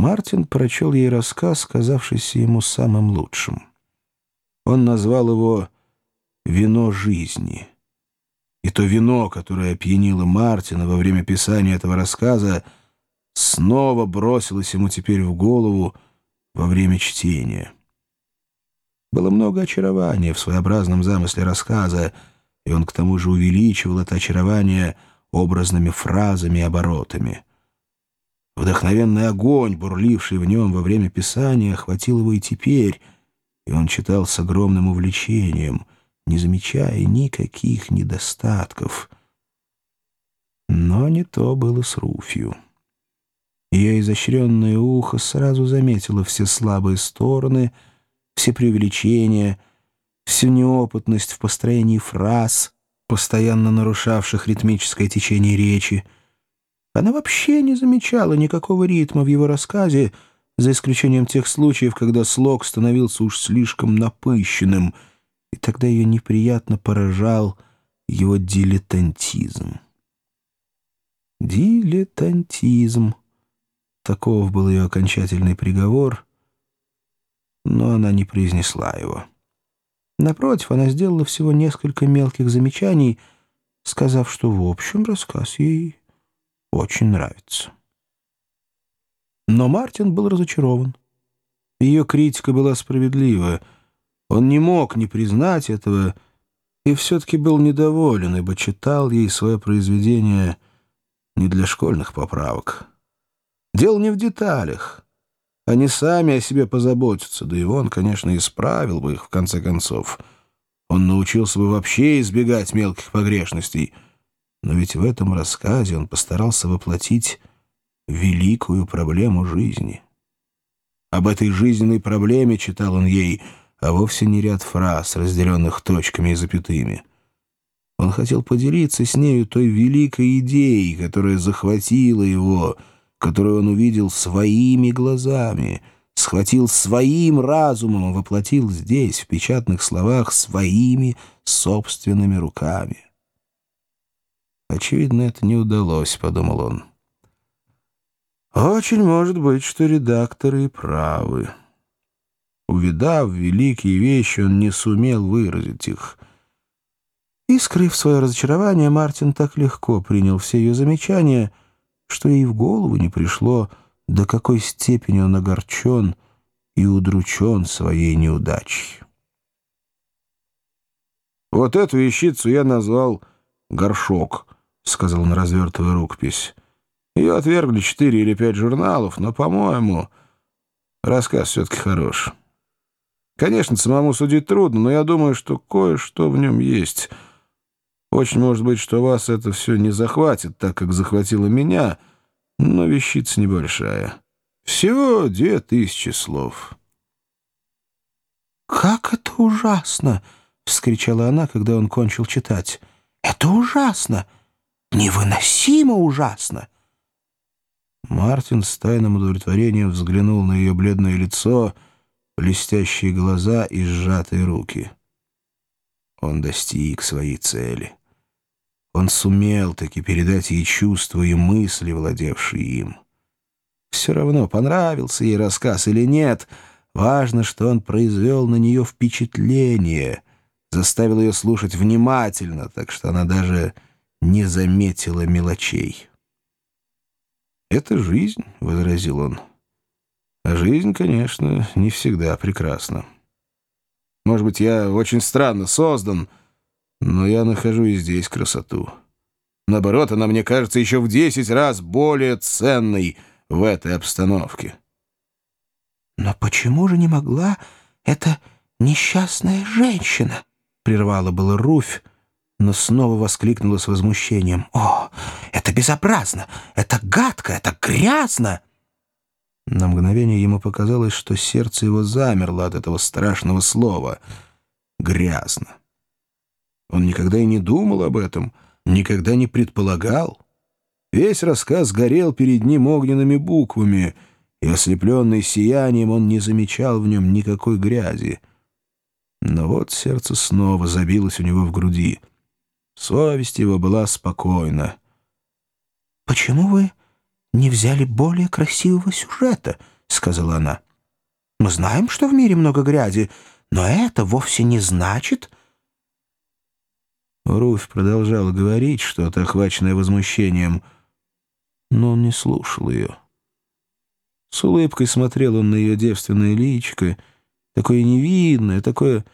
Мартин прочел ей рассказ, казавшийся ему самым лучшим. Он назвал его «Вино жизни». И то вино, которое опьянило Мартина во время писания этого рассказа, снова бросилось ему теперь в голову во время чтения. Было много очарования в своеобразном замысле рассказа, и он к тому же увеличивал это очарование образными фразами и оборотами. Вдохновенный огонь, бурливший в нем во время писания, охватил его и теперь, и он читал с огромным увлечением, не замечая никаких недостатков. Но не то было с Руфью. Ее изощренное ухо сразу заметило все слабые стороны — все преувеличения, всю неопытность в построении фраз, постоянно нарушавших ритмическое течение речи. Она вообще не замечала никакого ритма в его рассказе, за исключением тех случаев, когда слог становился уж слишком напыщенным, и тогда ее неприятно поражал его дилетантизм. Дилетантизм. Таков был ее окончательный приговор — но она не произнесла его. Напротив, она сделала всего несколько мелких замечаний, сказав, что в общем рассказ ей очень нравится. Но Мартин был разочарован. Ее критика была справедлива. Он не мог не признать этого и все-таки был недоволен, ибо читал ей свое произведение не для школьных поправок. Дело не в деталях. Они сами о себе позаботятся, да и он, конечно, исправил бы их в конце концов. Он научился бы вообще избегать мелких погрешностей. Но ведь в этом рассказе он постарался воплотить великую проблему жизни. Об этой жизненной проблеме читал он ей, а вовсе не ряд фраз, разделенных точками и запятыми. Он хотел поделиться с нею той великой идеей, которая захватила его — которую он увидел своими глазами, схватил своим разумом, воплотил здесь, в печатных словах, своими собственными руками. Очевидно, это не удалось, — подумал он. Очень может быть, что редакторы и правы. Увидав великие вещи, он не сумел выразить их. И, скрыв свое разочарование, Мартин так легко принял все ее замечания — что ей в голову не пришло, до какой степени он огорчен и удручен своей неудачей. «Вот эту вещицу я назвал «Горшок», — сказал он, развертывая рукопись. Ее отвергли четыре или пять журналов, но, по-моему, рассказ все-таки хорош. Конечно, самому судить трудно, но я думаю, что кое-что в нем есть — очень может быть, что вас это все не захватит, так как захватило меня, но вещица небольшая. Всего две тысячи слов». «Как это ужасно!» — вскричала она, когда он кончил читать. «Это ужасно! Невыносимо ужасно!» Мартин с тайным удовлетворением взглянул на ее бледное лицо, блестящие глаза и сжатые руки. Он достиг своей цели. Он сумел таки передать ей чувства и мысли, владевшие им. Все равно, понравился ей рассказ или нет, важно, что он произвел на нее впечатление, заставил ее слушать внимательно, так что она даже не заметила мелочей. «Это жизнь», — возразил он. «А жизнь, конечно, не всегда прекрасна. Может быть, я очень странно создан», — но я нахожу и здесь красоту. Наоборот, она мне кажется еще в десять раз более ценной в этой обстановке. «Но почему же не могла эта несчастная женщина?» — прервала было Руфь, но снова воскликнула с возмущением. «О, это безобразно! Это гадко! Это грязно!» На мгновение ему показалось, что сердце его замерло от этого страшного слова «грязно». Он никогда и не думал об этом, никогда не предполагал. Весь рассказ горел перед ним огненными буквами, и, ослепленный сиянием, он не замечал в нем никакой грязи. Но вот сердце снова забилось у него в груди. Совесть его была спокойна. «Почему вы не взяли более красивого сюжета», — сказала она. «Мы знаем, что в мире много грязи, но это вовсе не значит...» Руфь продолжала говорить что-то, охваченное возмущением, но он не слушал ее. С улыбкой смотрел он на ее девственное личико, такое невинное, такое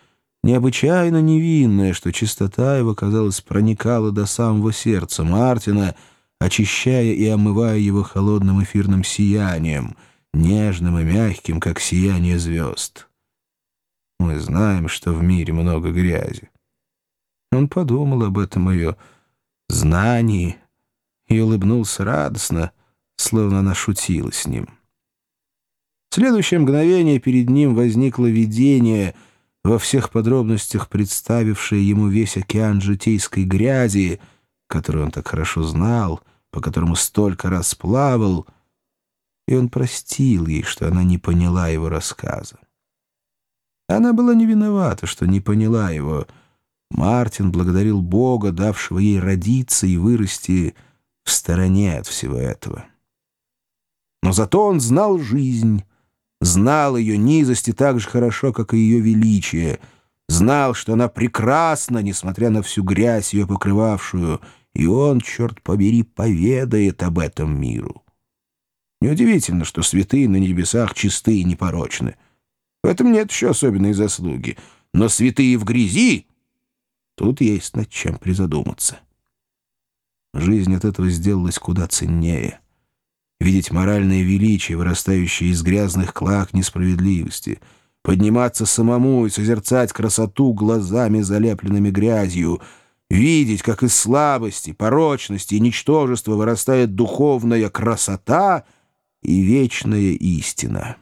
необычайно невинное, что чистота его, казалось, проникала до самого сердца Мартина, очищая и омывая его холодным эфирным сиянием, нежным и мягким, как сияние звезд. Мы знаем, что в мире много грязи. Он подумал об этом ее знании и улыбнулся радостно, словно она шутила с ним. В следующее мгновение перед ним возникло видение, во всех подробностях представившее ему весь океан житейской грязи, которую он так хорошо знал, по которому столько раз плавал, и он простил ей, что она не поняла его рассказа. Она была не виновата, что не поняла его. Мартин благодарил Бога, давшего ей родиться и вырасти в стороне от всего этого. Но зато он знал жизнь, знал ее низости так же хорошо, как и ее величие, знал, что она прекрасна, несмотря на всю грязь ее покрывавшую, и он, черт побери, поведает об этом миру. Неудивительно, что святые на небесах чисты и непорочны. В этом нет еще особенной заслуги. Но святые в грязи — тут есть над чем призадуматься. Жизнь от этого сделалась куда ценнее. Видеть моральное величие, вырастающее из грязных клак несправедливости, подниматься самому и созерцать красоту глазами, залепленными грязью, видеть, как из слабости, порочности и ничтожества вырастает духовная красота и вечная истина.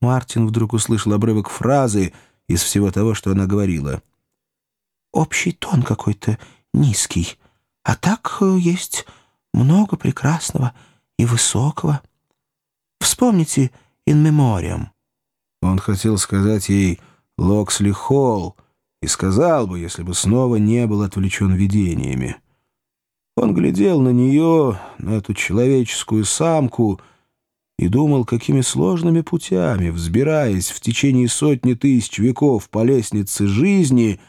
Мартин вдруг услышал обрывок фразы из всего того, что она говорила. «Общий тон какой-то низкий, а так э, есть много прекрасного и высокого. Вспомните «In Memoriam». Он хотел сказать ей «Локсли Холл» и сказал бы, если бы снова не был отвлечен видениями. Он глядел на нее, на эту человеческую самку — и думал, какими сложными путями, взбираясь в течение сотни тысяч веков по лестнице жизни,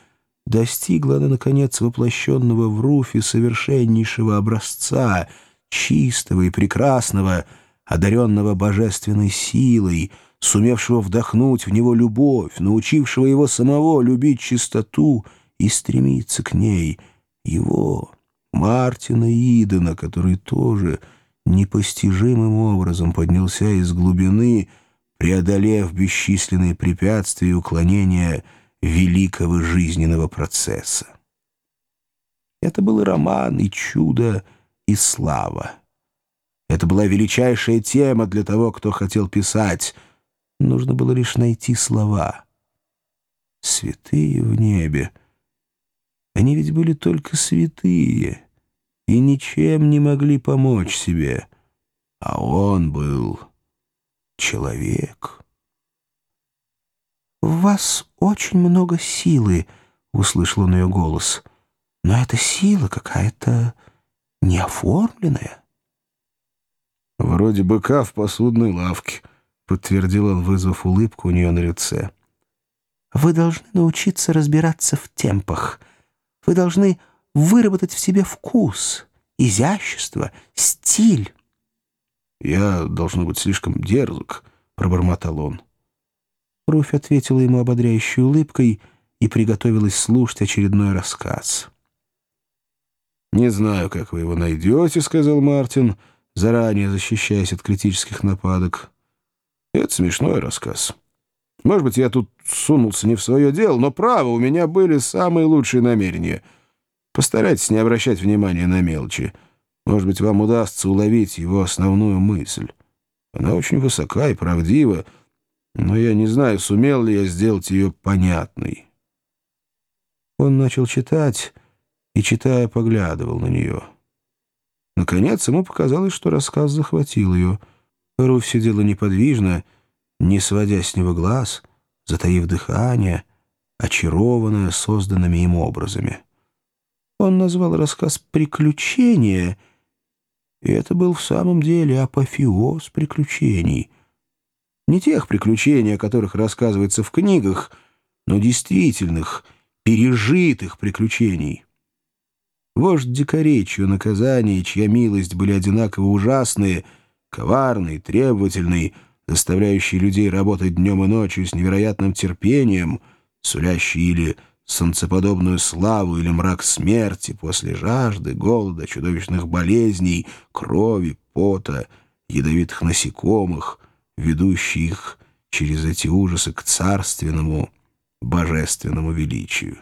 достигла она, наконец, воплощенного в Руфе совершеннейшего образца, чистого и прекрасного, одаренного божественной силой, сумевшего вдохнуть в него любовь, научившего его самого любить чистоту и стремиться к ней, его, Мартина Идена, который тоже — непостижимым образом поднялся из глубины, преодолев бесчисленные препятствия и уклонения великого жизненного процесса. Это был и роман, и чудо, и слава. Это была величайшая тема для того, кто хотел писать. Нужно было лишь найти слова. Святые в небе. Они ведь были только святые и ничем не могли помочь себе. А он был человек. «В вас очень много силы», — услышал он ее голос. «Но эта сила какая-то неоформленная». «Вроде быка в посудной лавке», — подтвердил он, вызвав улыбку у нее на лице. «Вы должны научиться разбираться в темпах. Вы должны выработать в себе вкус, изящество, стиль. «Я, должен быть, слишком дерзок», — пробормотал он. Руфь ответила ему ободряющей улыбкой и приготовилась слушать очередной рассказ. «Не знаю, как вы его найдете», — сказал Мартин, заранее защищаясь от критических нападок. «Это смешной рассказ. Может быть, я тут сунулся не в свое дело, но право, у меня были самые лучшие намерения — Постарайтесь не обращать внимания на мелочи. Может быть, вам удастся уловить его основную мысль. Она очень высока и правдива, но я не знаю, сумел ли я сделать ее понятной. Он начал читать и, читая, поглядывал на нее. Наконец ему показалось, что рассказ захватил ее. Руф сидела неподвижно, не сводя с него глаз, затаив дыхание, очарованная созданными им образами. Он назвал рассказ «Приключения», И это был в самом деле апофеоз приключений. Не тех приключений, о которых рассказывается в книгах, но действительных, пережитых приключений. Вождь дикарей, чье наказание чья милость были одинаково ужасные, коварный, требовательный, заставляющий людей работать днем и ночью с невероятным терпением, сулящий или солнцеподобную славу или мрак смерти после жажды, голода, чудовищных болезней, крови, пота, ядовитых насекомых, ведущих через эти ужасы к царственному, божественному величию.